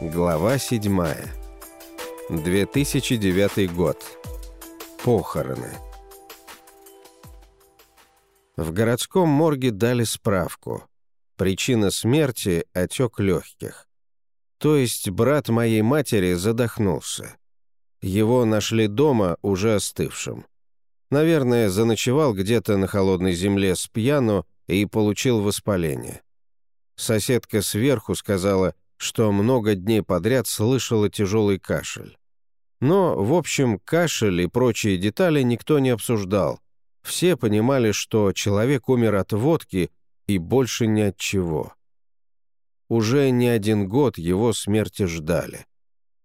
Глава 7. 2009 год. Похороны. В городском морге дали справку. Причина смерти – отек легких. То есть брат моей матери задохнулся. Его нашли дома, уже остывшим. Наверное, заночевал где-то на холодной земле с пьяну и получил воспаление. Соседка сверху сказала, что много дней подряд слышала тяжелый кашель. Но, в общем, кашель и прочие детали никто не обсуждал. Все понимали, что человек умер от водки и больше ни от чего. Уже не один год его смерти ждали.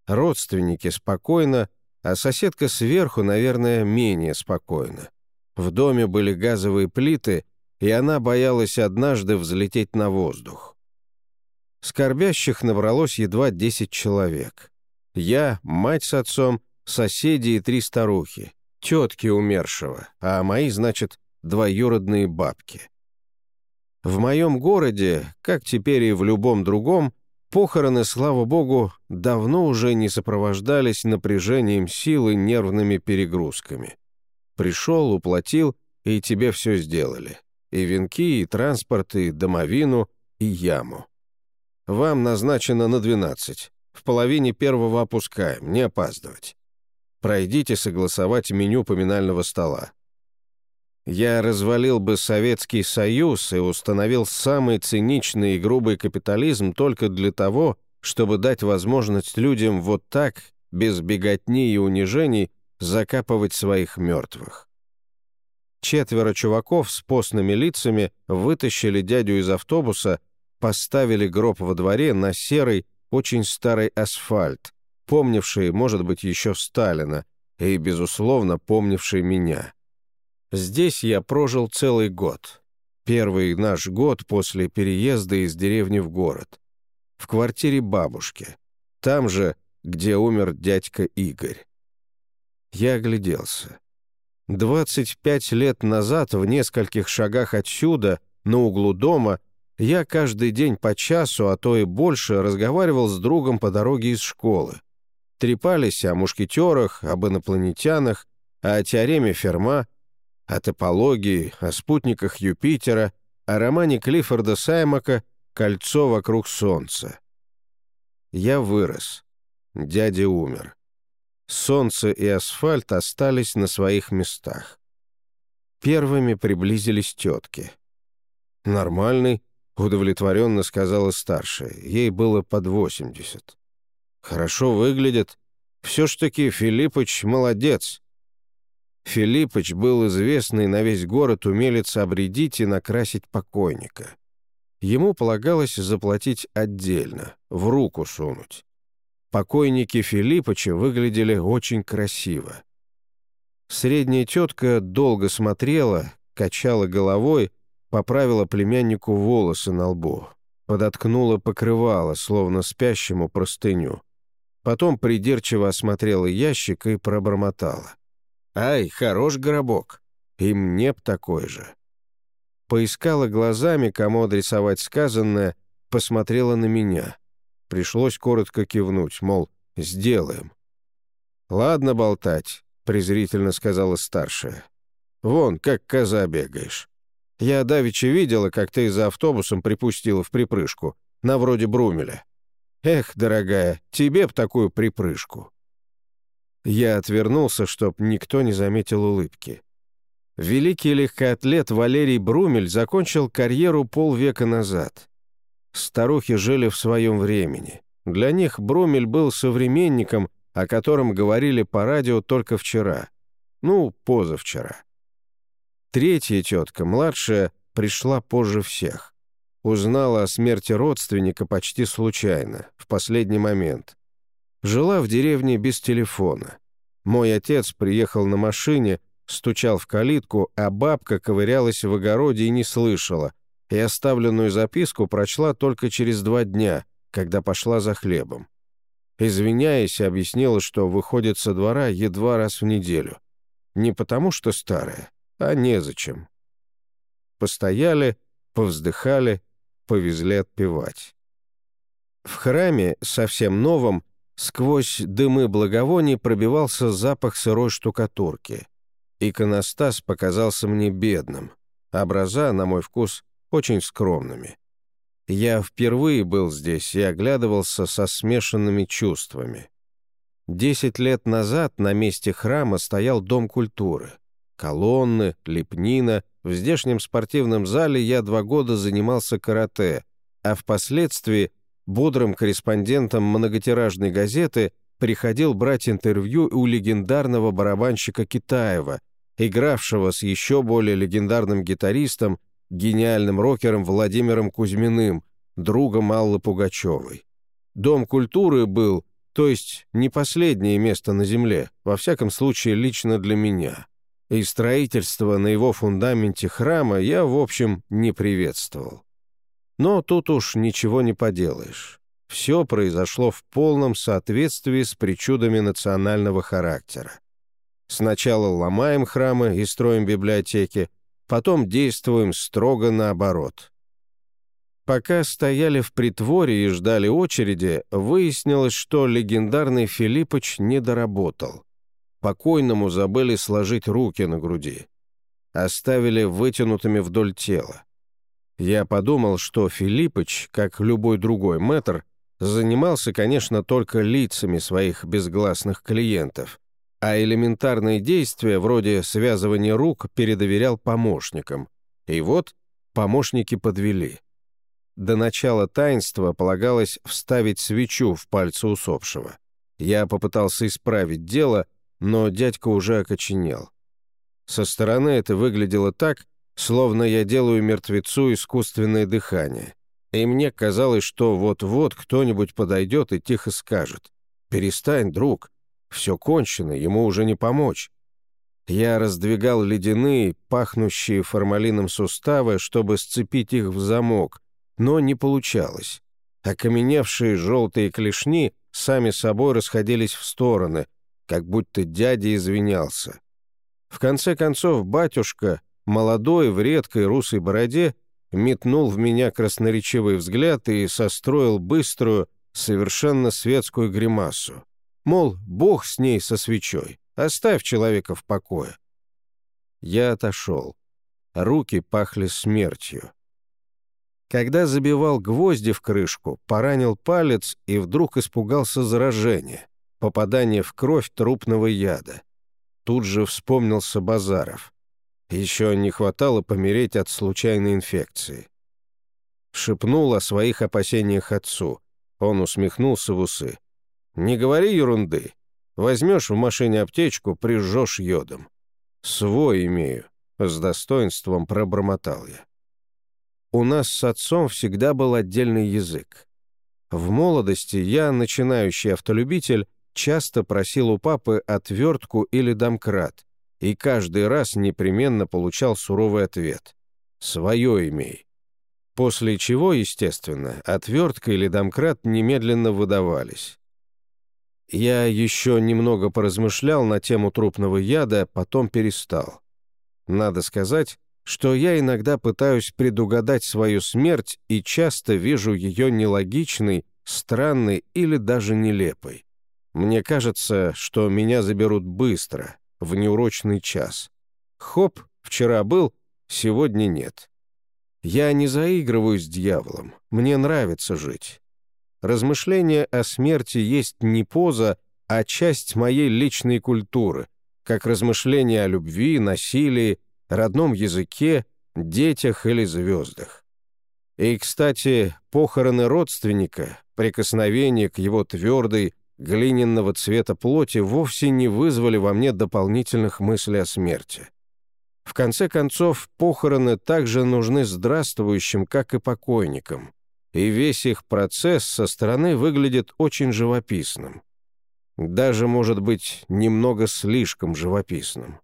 Родственники спокойно, а соседка сверху, наверное, менее спокойно. В доме были газовые плиты, и она боялась однажды взлететь на воздух. Скорбящих набралось едва 10 человек. Я, мать с отцом, соседи и три старухи, тетки умершего, а мои, значит, двоюродные бабки. В моем городе, как теперь и в любом другом, похороны, слава богу, давно уже не сопровождались напряжением силы нервными перегрузками. Пришел, уплатил, и тебе все сделали. И венки, и транспорт, и домовину, и яму. Вам назначено на 12. В половине первого опускаем, не опаздывать. Пройдите согласовать меню поминального стола. Я развалил бы Советский Союз и установил самый циничный и грубый капитализм только для того, чтобы дать возможность людям вот так, без беготни и унижений, закапывать своих мертвых. Четверо чуваков с постными лицами вытащили дядю из автобуса, поставили гроб во дворе на серый, очень старый асфальт, помнивший, может быть, еще Сталина, и, безусловно, помнивший меня. Здесь я прожил целый год. Первый наш год после переезда из деревни в город. В квартире бабушки. Там же, где умер дядька Игорь. Я огляделся. 25 лет назад в нескольких шагах отсюда, на углу дома, я каждый день по часу, а то и больше, разговаривал с другом по дороге из школы. Трепались о мушкетерах, об инопланетянах, о теореме Ферма, о топологии, о спутниках Юпитера, о романе Клиффорда Саймака «Кольцо вокруг Солнца». Я вырос. Дядя умер солнце и асфальт остались на своих местах. Первыми приблизились тетки. «Нормальный», — удовлетворенно сказала старшая. Ей было под восемьдесят. «Хорошо выглядит. Все ж таки Филиппыч молодец». Филиппыч был известный на весь город умелец обредить и накрасить покойника. Ему полагалось заплатить отдельно, в руку сунуть покойники Филиппыча выглядели очень красиво. Средняя тетка долго смотрела, качала головой, поправила племяннику волосы на лбу, подоткнула покрывало, словно спящему простыню. Потом придирчиво осмотрела ящик и пробормотала. «Ай, хорош гробок! И мне б такой же!» Поискала глазами, кому адресовать сказанное, посмотрела на меня — Пришлось коротко кивнуть, мол, сделаем. «Ладно болтать», — презрительно сказала старшая. «Вон, как коза бегаешь. Я давеча видела, как ты за автобусом припустила в припрыжку, на вроде Брумеля. Эх, дорогая, тебе б такую припрыжку». Я отвернулся, чтоб никто не заметил улыбки. Великий легкоатлет Валерий Брумель закончил карьеру полвека назад. Старухи жили в своем времени. Для них Брумель был современником, о котором говорили по радио только вчера. Ну, позавчера. Третья тетка, младшая, пришла позже всех. Узнала о смерти родственника почти случайно, в последний момент. Жила в деревне без телефона. Мой отец приехал на машине, стучал в калитку, а бабка ковырялась в огороде и не слышала, и оставленную записку прочла только через два дня, когда пошла за хлебом. Извиняясь, объяснила, что выходит со двора едва раз в неделю. Не потому, что старая, а незачем. Постояли, повздыхали, повезли отпевать. В храме, совсем новом, сквозь дымы благовоний пробивался запах сырой штукатурки. Иконостас показался мне бедным, образа, на мой вкус, очень скромными. Я впервые был здесь и оглядывался со смешанными чувствами. Десять лет назад на месте храма стоял Дом культуры. Колонны, лепнина. В здешнем спортивном зале я два года занимался карате, а впоследствии бодрым корреспондентом многотиражной газеты приходил брать интервью у легендарного барабанщика Китаева, игравшего с еще более легендарным гитаристом, гениальным рокером Владимиром Кузьминым, другом Аллы Пугачевой. Дом культуры был то есть не последнее место на Земле, во всяком случае лично для меня. И строительство на его фундаменте храма я, в общем, не приветствовал. Но тут уж ничего не поделаешь. Все произошло в полном соответствии с причудами национального характера. Сначала ломаем храмы и строим библиотеки, потом действуем строго наоборот. Пока стояли в притворе и ждали очереди, выяснилось, что легендарный Филиппыч не доработал. Покойному забыли сложить руки на груди. Оставили вытянутыми вдоль тела. Я подумал, что Филиппыч, как любой другой мэтр, занимался, конечно, только лицами своих безгласных клиентов, а элементарные действия, вроде связывания рук, передоверял помощникам. И вот помощники подвели. До начала таинства полагалось вставить свечу в пальцы усопшего. Я попытался исправить дело, но дядька уже окоченел. Со стороны это выглядело так, словно я делаю мертвецу искусственное дыхание. И мне казалось, что вот-вот кто-нибудь подойдет и тихо скажет «Перестань, друг, все кончено, ему уже не помочь». Я раздвигал ледяные, пахнущие формалином суставы, чтобы сцепить их в замок, но не получалось. Окаменевшие желтые клешни сами собой расходились в стороны, как будто дядя извинялся. В конце концов, батюшка, молодой в редкой русой бороде, метнул в меня красноречивый взгляд и состроил быструю, совершенно светскую гримасу. Мол, бог с ней со свечой, оставь человека в покое. Я отошел. Руки пахли смертью. Когда забивал гвозди в крышку, поранил палец и вдруг испугался заражения, попадания в кровь трупного яда. Тут же вспомнился Базаров. Еще не хватало помереть от случайной инфекции. Шепнул о своих опасениях отцу. Он усмехнулся в усы. «Не говори ерунды. Возьмешь в машине аптечку, прижжешь йодом. Свой имею», — с достоинством пробормотал я. У нас с отцом всегда был отдельный язык. В молодости я, начинающий автолюбитель, часто просил у папы отвертку или домкрат, и каждый раз непременно получал суровый ответ «Свое имей». После чего, естественно, отвертка или домкрат немедленно выдавались. Я еще немного поразмышлял на тему трупного яда, потом перестал. Надо сказать, что я иногда пытаюсь предугадать свою смерть и часто вижу ее нелогичной, странной или даже нелепой. Мне кажется, что меня заберут быстро, в неурочный час. Хоп, вчера был, сегодня нет. Я не заигрываю с дьяволом, мне нравится жить. Размышление о смерти есть не поза, а часть моей личной культуры, как размышление о любви, насилии, родном языке, детях или звездах. И, кстати, похороны родственника, прикосновение к его твердой, глиняного цвета плоти вовсе не вызвали во мне дополнительных мыслей о смерти. В конце концов, похороны также нужны здравствующим, как и покойникам, и весь их процесс со стороны выглядит очень живописным. Даже, может быть, немного слишком живописным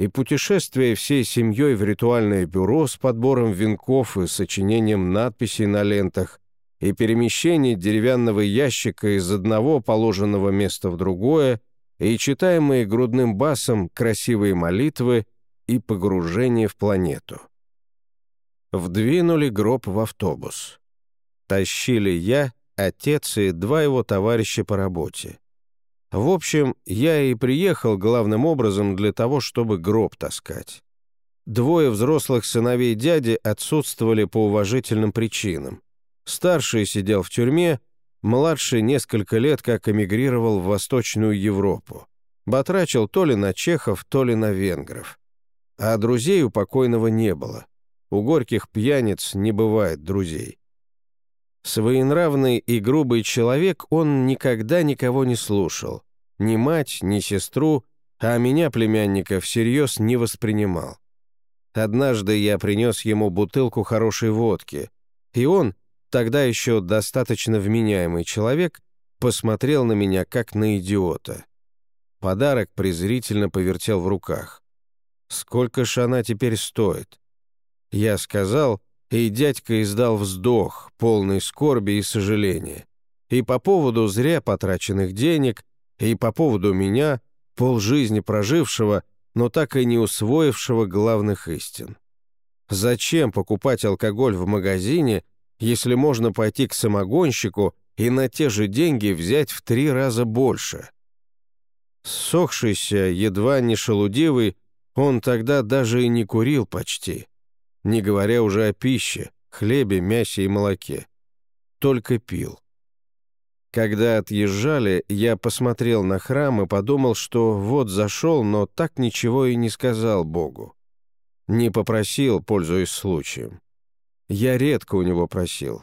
и путешествие всей семьей в ритуальное бюро с подбором венков и сочинением надписей на лентах, и перемещение деревянного ящика из одного положенного места в другое, и читаемые грудным басом красивые молитвы и погружение в планету. Вдвинули гроб в автобус. Тащили я, отец и два его товарища по работе. В общем, я и приехал главным образом для того, чтобы гроб таскать. Двое взрослых сыновей дяди отсутствовали по уважительным причинам. Старший сидел в тюрьме, младший несколько лет как эмигрировал в Восточную Европу. Батрачил то ли на чехов, то ли на венгров. А друзей у покойного не было. У горьких пьяниц не бывает друзей. Своенравный и грубый человек, он никогда никого не слушал. Ни мать, ни сестру, а меня, племянника, всерьез не воспринимал. Однажды я принес ему бутылку хорошей водки, и он, тогда еще достаточно вменяемый человек, посмотрел на меня как на идиота. Подарок презрительно повертел в руках. Сколько ж она теперь стоит? Я сказал, и дядька издал вздох, полный скорби и сожаления. И по поводу зря потраченных денег, и по поводу меня, полжизни прожившего, но так и не усвоившего главных истин. Зачем покупать алкоголь в магазине, если можно пойти к самогонщику и на те же деньги взять в три раза больше? Сохшийся, едва не шелудивый, он тогда даже и не курил почти не говоря уже о пище, хлебе, мясе и молоке. Только пил. Когда отъезжали, я посмотрел на храм и подумал, что вот зашел, но так ничего и не сказал Богу. Не попросил, пользуясь случаем. Я редко у него просил.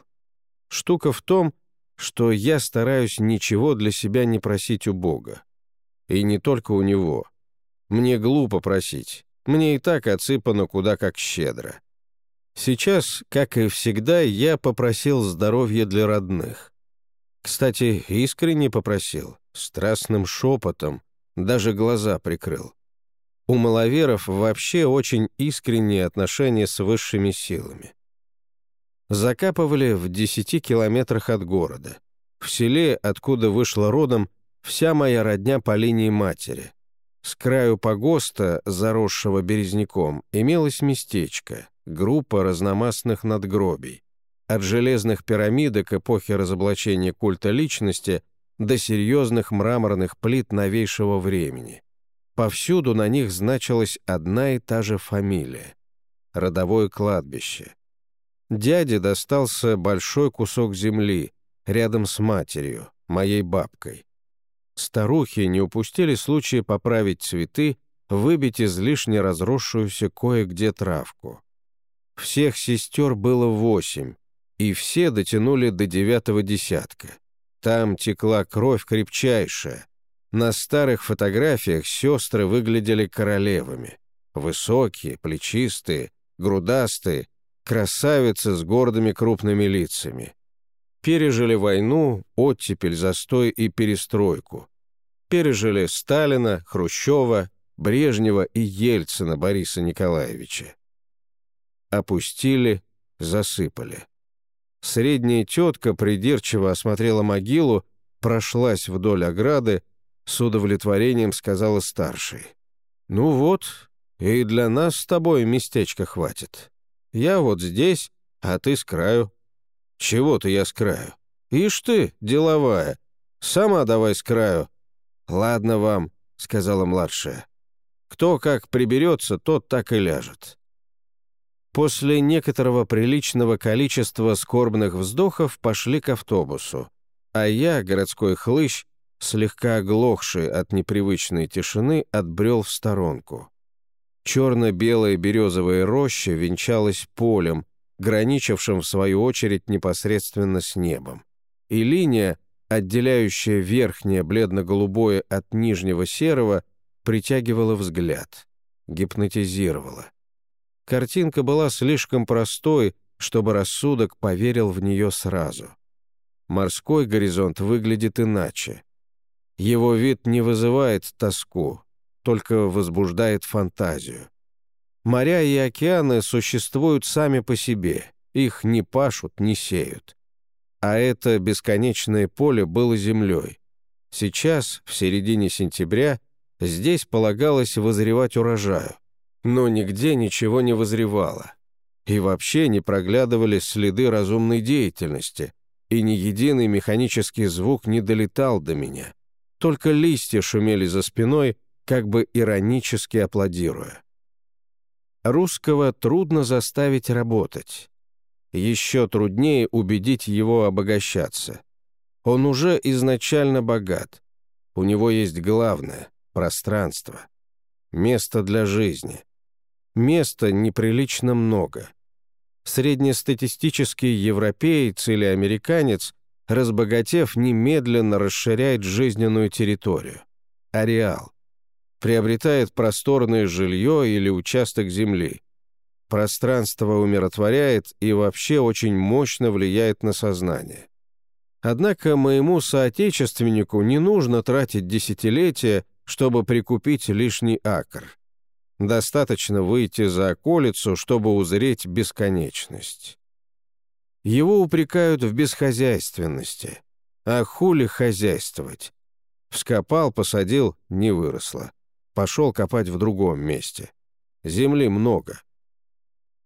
Штука в том, что я стараюсь ничего для себя не просить у Бога. И не только у Него. Мне глупо просить. Мне и так отсыпано куда как щедро. Сейчас, как и всегда, я попросил здоровья для родных. Кстати, искренне попросил, страстным шепотом, даже глаза прикрыл. У маловеров вообще очень искренние отношения с высшими силами. Закапывали в десяти километрах от города. В селе, откуда вышла родом, вся моя родня по линии матери. С краю погоста, заросшего березняком, имелось местечко, группа разномастных надгробий. От железных пирамидок эпохи разоблачения культа личности до серьезных мраморных плит новейшего времени. Повсюду на них значилась одна и та же фамилия — родовое кладбище. Дяде достался большой кусок земли рядом с матерью, моей бабкой. Старухи не упустили случая поправить цветы, выбить излишне разросшуюся кое-где травку. Всех сестер было восемь, и все дотянули до девятого десятка. Там текла кровь крепчайшая. На старых фотографиях сестры выглядели королевами. Высокие, плечистые, грудастые, красавицы с гордыми крупными лицами. Пережили войну, оттепель, застой и перестройку. Пережили Сталина, Хрущева, Брежнева и Ельцина Бориса Николаевича опустили, засыпали. Средняя тетка придирчиво осмотрела могилу, прошлась вдоль ограды, с удовлетворением сказала старший. «Ну вот, и для нас с тобой местечка хватит. Я вот здесь, а ты с краю». «Чего-то я с краю». «Ишь ты, деловая. Сама давай с краю». «Ладно вам», — сказала младшая. «Кто как приберется, тот так и ляжет». После некоторого приличного количества скорбных вздохов пошли к автобусу, а я, городской хлыщ, слегка оглохший от непривычной тишины, отбрел в сторонку. Черно-белая березовая роща венчалась полем, граничившим в свою очередь непосредственно с небом. И линия, отделяющая верхнее бледно-голубое от нижнего серого, притягивала взгляд, гипнотизировала. Картинка была слишком простой, чтобы рассудок поверил в нее сразу. Морской горизонт выглядит иначе. Его вид не вызывает тоску, только возбуждает фантазию. Моря и океаны существуют сами по себе, их не пашут, не сеют. А это бесконечное поле было землей. Сейчас, в середине сентября, здесь полагалось возревать урожаю но нигде ничего не возревало. И вообще не проглядывали следы разумной деятельности, и ни единый механический звук не долетал до меня. Только листья шумели за спиной, как бы иронически аплодируя. Русского трудно заставить работать. Еще труднее убедить его обогащаться. Он уже изначально богат. У него есть главное — пространство. Место для жизни. Места неприлично много. Среднестатистический европеец или американец, разбогатев, немедленно расширяет жизненную территорию. Ареал. Приобретает просторное жилье или участок земли. Пространство умиротворяет и вообще очень мощно влияет на сознание. Однако моему соотечественнику не нужно тратить десятилетия, чтобы прикупить лишний акр. Достаточно выйти за околицу, чтобы узреть бесконечность. Его упрекают в бесхозяйственности. А хули хозяйствовать? Вскопал, посадил, не выросло. Пошел копать в другом месте. Земли много.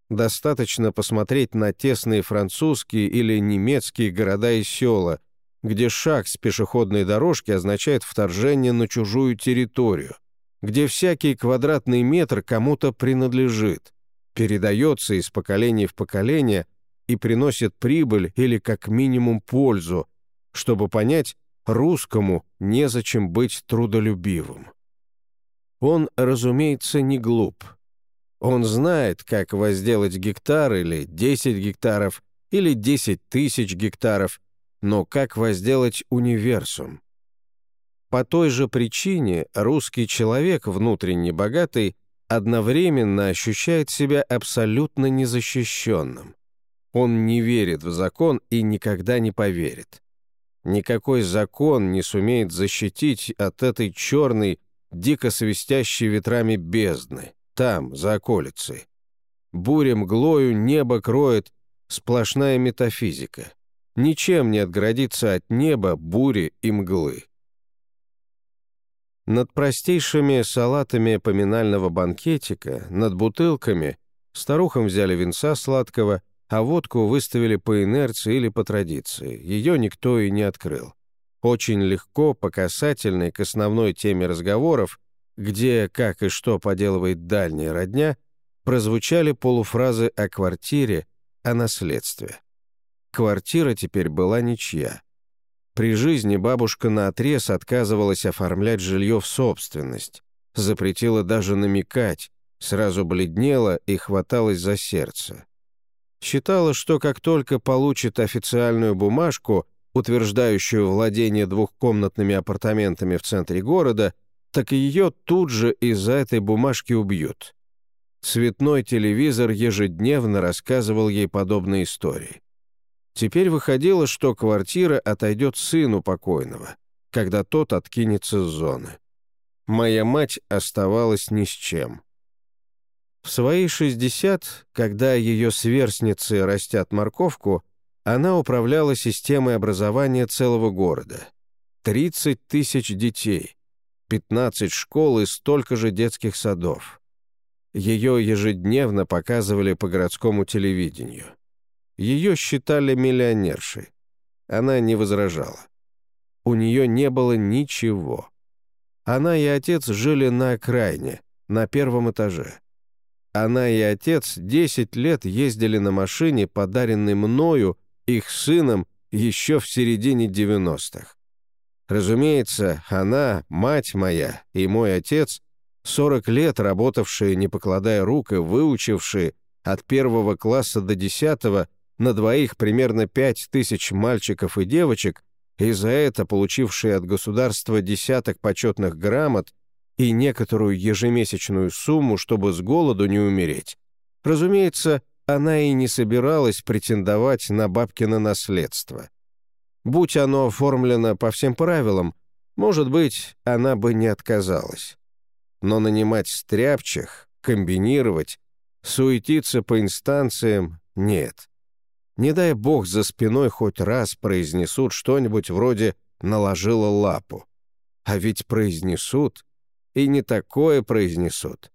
Достаточно посмотреть на тесные французские или немецкие города и села, где шаг с пешеходной дорожки означает вторжение на чужую территорию где всякий квадратный метр кому-то принадлежит, передается из поколения в поколение и приносит прибыль или как минимум пользу, чтобы понять, русскому незачем быть трудолюбивым. Он, разумеется, не глуп. Он знает, как возделать гектар или 10 гектаров, или 10 тысяч гектаров, но как возделать универсум? По той же причине русский человек, внутренне богатый, одновременно ощущает себя абсолютно незащищенным. Он не верит в закон и никогда не поверит. Никакой закон не сумеет защитить от этой черной, дико свистящей ветрами бездны, там, за околицей. Буря мглою небо кроет сплошная метафизика. Ничем не отгородиться от неба, бури и мглы. Над простейшими салатами поминального банкетика, над бутылками, старухам взяли винца сладкого, а водку выставили по инерции или по традиции. Ее никто и не открыл. Очень легко, по касательной к основной теме разговоров, где, как и что поделывает дальняя родня, прозвучали полуфразы о квартире, о наследстве. Квартира теперь была ничья. При жизни бабушка наотрез отказывалась оформлять жилье в собственность, запретила даже намекать, сразу бледнела и хваталась за сердце. Считала, что как только получит официальную бумажку, утверждающую владение двухкомнатными апартаментами в центре города, так ее тут же из-за этой бумажки убьют. Цветной телевизор ежедневно рассказывал ей подобные истории. Теперь выходило, что квартира отойдет сыну покойного, когда тот откинется с зоны. Моя мать оставалась ни с чем. В свои 60, когда ее сверстницы растят морковку, она управляла системой образования целого города. 30 тысяч детей, 15 школ и столько же детских садов. Ее ежедневно показывали по городскому телевидению. Ее считали миллионершей. Она не возражала. У нее не было ничего. Она и отец жили на окраине, на первом этаже. Она и отец 10 лет ездили на машине, подаренной мною, их сыном, еще в середине 90-х. Разумеется, она, мать моя и мой отец, 40 лет работавшие, не покладая рук и выучившие от первого класса до десятого, на двоих примерно пять тысяч мальчиков и девочек, и за это получившие от государства десяток почетных грамот и некоторую ежемесячную сумму, чтобы с голоду не умереть. Разумеется, она и не собиралась претендовать на бабкино наследство. Будь оно оформлено по всем правилам, может быть, она бы не отказалась. Но нанимать стряпчих, комбинировать, суетиться по инстанциям — нет. Не дай бог за спиной хоть раз произнесут что-нибудь вроде «наложила лапу». А ведь произнесут, и не такое произнесут.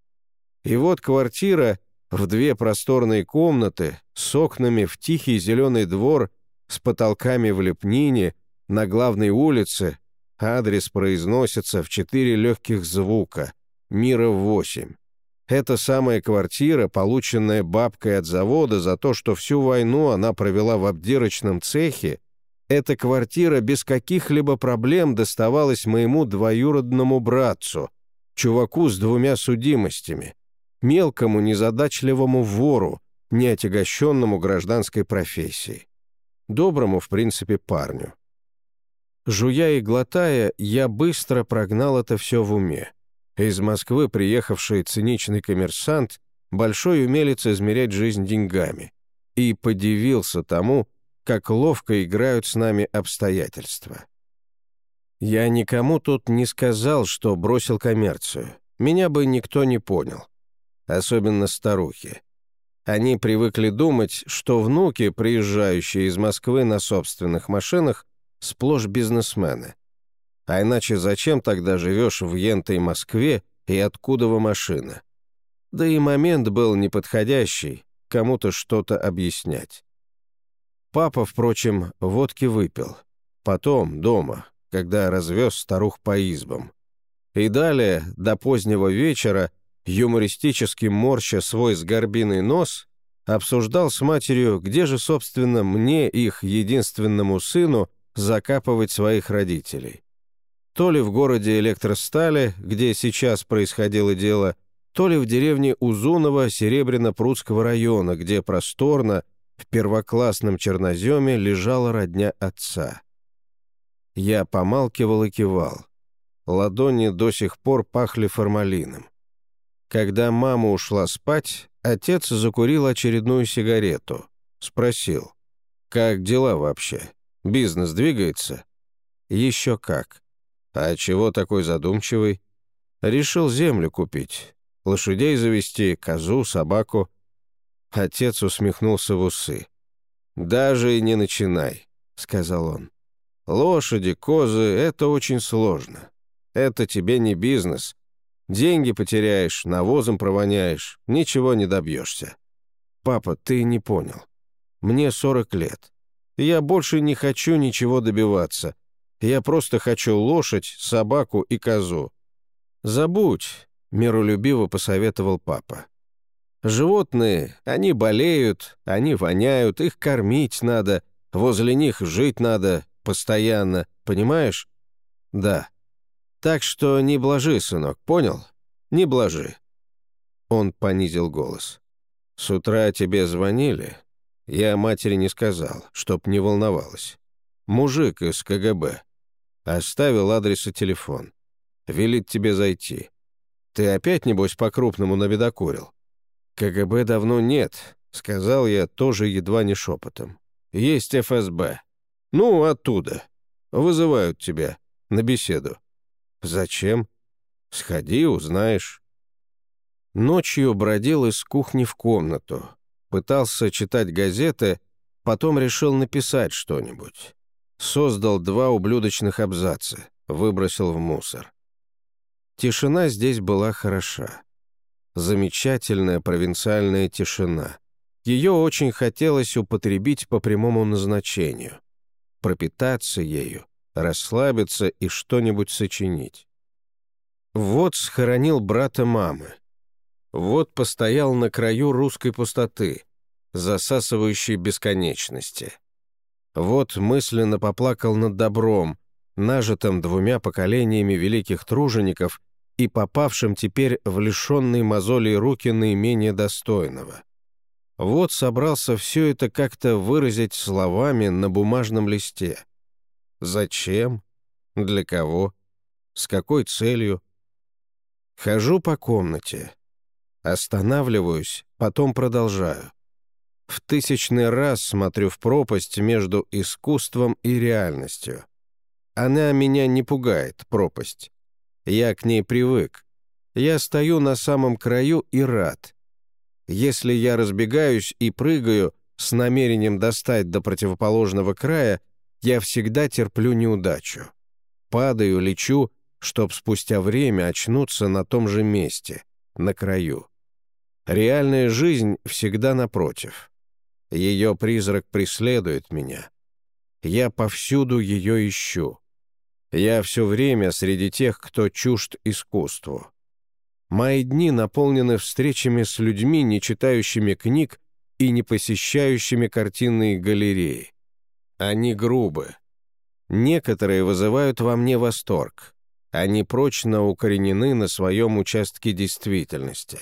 И вот квартира в две просторные комнаты с окнами в тихий зеленый двор с потолками в лепнине, на главной улице. Адрес произносится в четыре легких звука. Мира восемь. Это самая квартира, полученная бабкой от завода за то, что всю войну она провела в обдирочном цехе, эта квартира без каких-либо проблем доставалась моему двоюродному братцу, чуваку с двумя судимостями, мелкому незадачливому вору, неотягощенному гражданской профессией. Доброму, в принципе, парню. Жуя и глотая, я быстро прогнал это все в уме. Из Москвы приехавший циничный коммерсант, большой умелец измерять жизнь деньгами, и подивился тому, как ловко играют с нами обстоятельства. Я никому тут не сказал, что бросил коммерцию. Меня бы никто не понял. Особенно старухи. Они привыкли думать, что внуки, приезжающие из Москвы на собственных машинах, сплошь бизнесмены. А иначе зачем тогда живешь в ентой Москве и откуда во машина? Да и момент был неподходящий, кому-то что-то объяснять. Папа, впрочем, водки выпил. Потом, дома, когда развез старух по избам. И далее, до позднего вечера, юмористически морща свой сгорбиный нос, обсуждал с матерью, где же, собственно, мне, их единственному сыну, закапывать своих родителей то ли в городе Электростали, где сейчас происходило дело, то ли в деревне Узунова Серебряно-Прудского района, где просторно, в первоклассном черноземе лежала родня отца. Я помалкивал и кивал. Ладони до сих пор пахли формалином. Когда мама ушла спать, отец закурил очередную сигарету. Спросил, «Как дела вообще? Бизнес двигается?» «Еще как. «А чего такой задумчивый?» «Решил землю купить. Лошадей завести, козу, собаку». Отец усмехнулся в усы. «Даже и не начинай», — сказал он. «Лошади, козы — это очень сложно. Это тебе не бизнес. Деньги потеряешь, навозом провоняешь, ничего не добьешься. Папа, ты не понял. Мне 40 лет. Я больше не хочу ничего добиваться. Я просто хочу лошадь, собаку и козу». «Забудь», — миролюбиво посоветовал папа. «Животные, они болеют, они воняют, их кормить надо, возле них жить надо постоянно, понимаешь?» «Да». «Так что не блажи, сынок, понял? Не блажи». Он понизил голос. «С утра тебе звонили?» Я матери не сказал, чтоб не волновалась. Мужик из КГБ. Оставил адрес и телефон. Велит тебе зайти. Ты опять, небось, по-крупному набедокурил? КГБ давно нет, сказал я тоже едва не шепотом. Есть ФСБ. Ну, оттуда. Вызывают тебя на беседу. Зачем? Сходи, узнаешь. Ночью бродил из кухни в комнату. Пытался читать газеты, потом решил написать что-нибудь. Создал два ублюдочных абзаца, выбросил в мусор. Тишина здесь была хороша. Замечательная провинциальная тишина. Ее очень хотелось употребить по прямому назначению. Пропитаться ею, расслабиться и что-нибудь сочинить. Вот схоронил брата мамы. Вот постоял на краю русской пустоты, засасывающей бесконечности. Вот мысленно поплакал над добром, нажитым двумя поколениями великих тружеников и попавшим теперь в лишенные мозолей руки наименее достойного. Вот собрался все это как-то выразить словами на бумажном листе. Зачем? Для кого? С какой целью? Хожу по комнате. Останавливаюсь, потом продолжаю. В тысячный раз смотрю в пропасть между искусством и реальностью. Она меня не пугает, пропасть. Я к ней привык. Я стою на самом краю и рад. Если я разбегаюсь и прыгаю с намерением достать до противоположного края, я всегда терплю неудачу. Падаю, лечу, чтоб спустя время очнуться на том же месте, на краю. Реальная жизнь всегда напротив. Ее призрак преследует меня. Я повсюду ее ищу. Я все время среди тех, кто чужд искусству. Мои дни наполнены встречами с людьми, не читающими книг и не посещающими картинные галереи. Они грубы. Некоторые вызывают во мне восторг. Они прочно укоренены на своем участке действительности.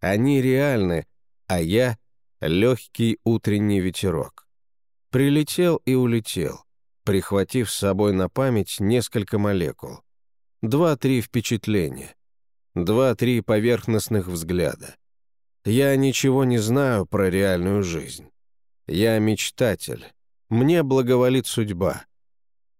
Они реальны, а я — легкий утренний ветерок. Прилетел и улетел, прихватив с собой на память несколько молекул. Два-три впечатления. Два-три поверхностных взгляда. Я ничего не знаю про реальную жизнь. Я мечтатель. Мне благоволит судьба.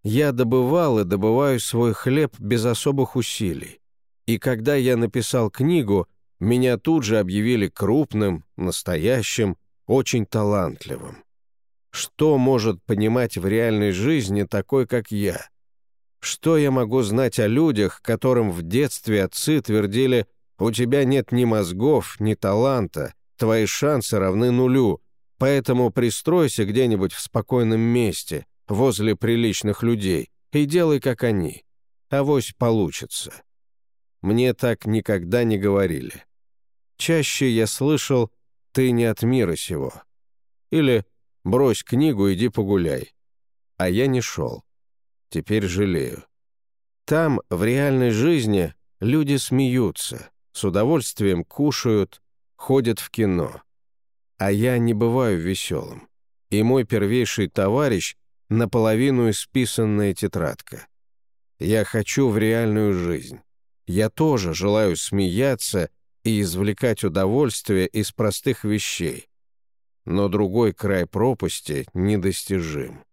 Я добывал и добываю свой хлеб без особых усилий. И когда я написал книгу, меня тут же объявили крупным, настоящим, очень талантливым. Что может понимать в реальной жизни такой, как я? Что я могу знать о людях, которым в детстве отцы твердили «У тебя нет ни мозгов, ни таланта, твои шансы равны нулю, поэтому пристройся где-нибудь в спокойном месте, возле приличных людей, и делай, как они. Авось получится». Мне так никогда не говорили. Чаще я слышал «ты не от мира сего» или «брось книгу, иди погуляй». А я не шел. Теперь жалею. Там, в реальной жизни, люди смеются, с удовольствием кушают, ходят в кино. А я не бываю веселым. И мой первейший товарищ — наполовину исписанная тетрадка. Я хочу в реальную жизнь. Я тоже желаю смеяться и извлекать удовольствие из простых вещей. Но другой край пропасти недостижим.